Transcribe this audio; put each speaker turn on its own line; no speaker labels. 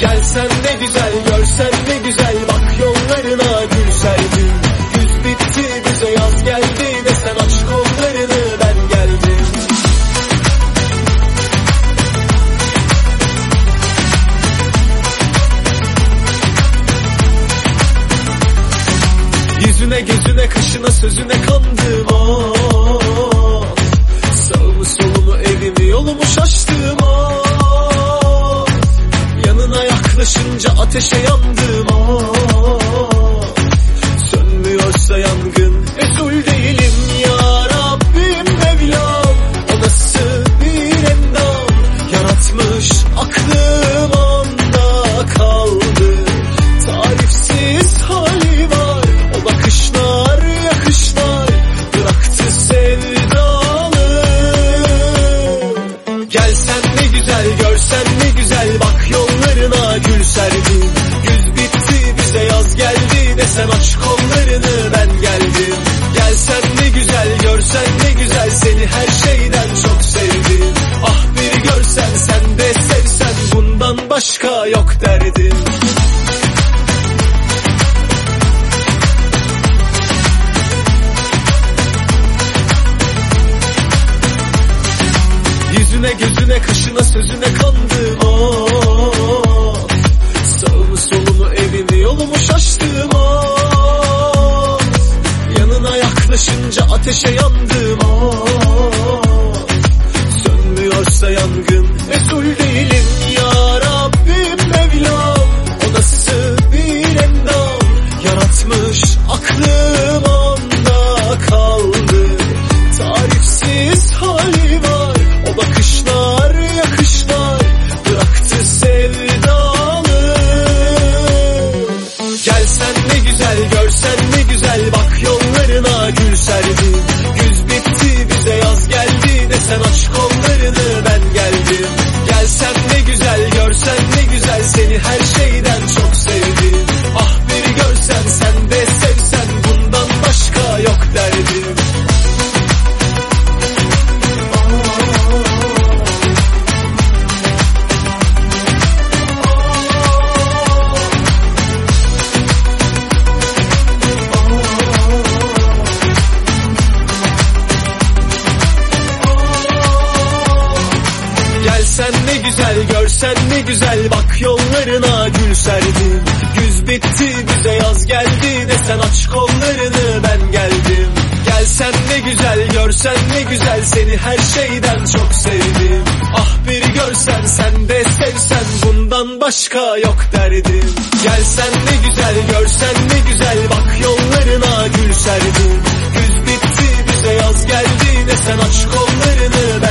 Gelsen ne güzel görsen ne güzel. Bak yollarına gül serdim Güz bitti bize yaz geldi Desen aç kollarını ben geldim. Yüzüne gözüne kaşına sözüne kandım. Ah Sağımı solumu evimi yolumu şaştım yaklaşınca ateşe yandım ah Sönmüyorsa yangın. Resul değilim ya Rabbim Mevlam. O nasıl bir endam. Yaratmış aklım onda kaldı. Tarifsiz hali var. O bakışlar yakışlar Bıraktı sevdalı. Gelsen ne güzel görsen ne güzel Bak Yüzüne gözüne kaşına sözüne kandım ah Sağımı solumu evimi yolumu şaştım. Ah Yanına yaklaşınca ateşe yandım. Ah Sönmüyorsa yangın Resul değilim. Ya Rabbim Mevlam O nasıl bir endam? Yaratmış aklım 谁宁海的谁 Gelsen ne güzel görsen ne güzel. Bak yollarına gül serdim Güz bitti bize yaz geldi Desen aç kollarını ben geldim. Gelsen ne güzel görsen ne güzel. Seni her şeyden çok sevdim. Ah bir görsen sen de sevsen Bundan başka yok derdim. Gelsen ne güzel görsen ne güzel. Bak yollarına gül serdim Güz bitti bize yaz geldi Desen aç kollarını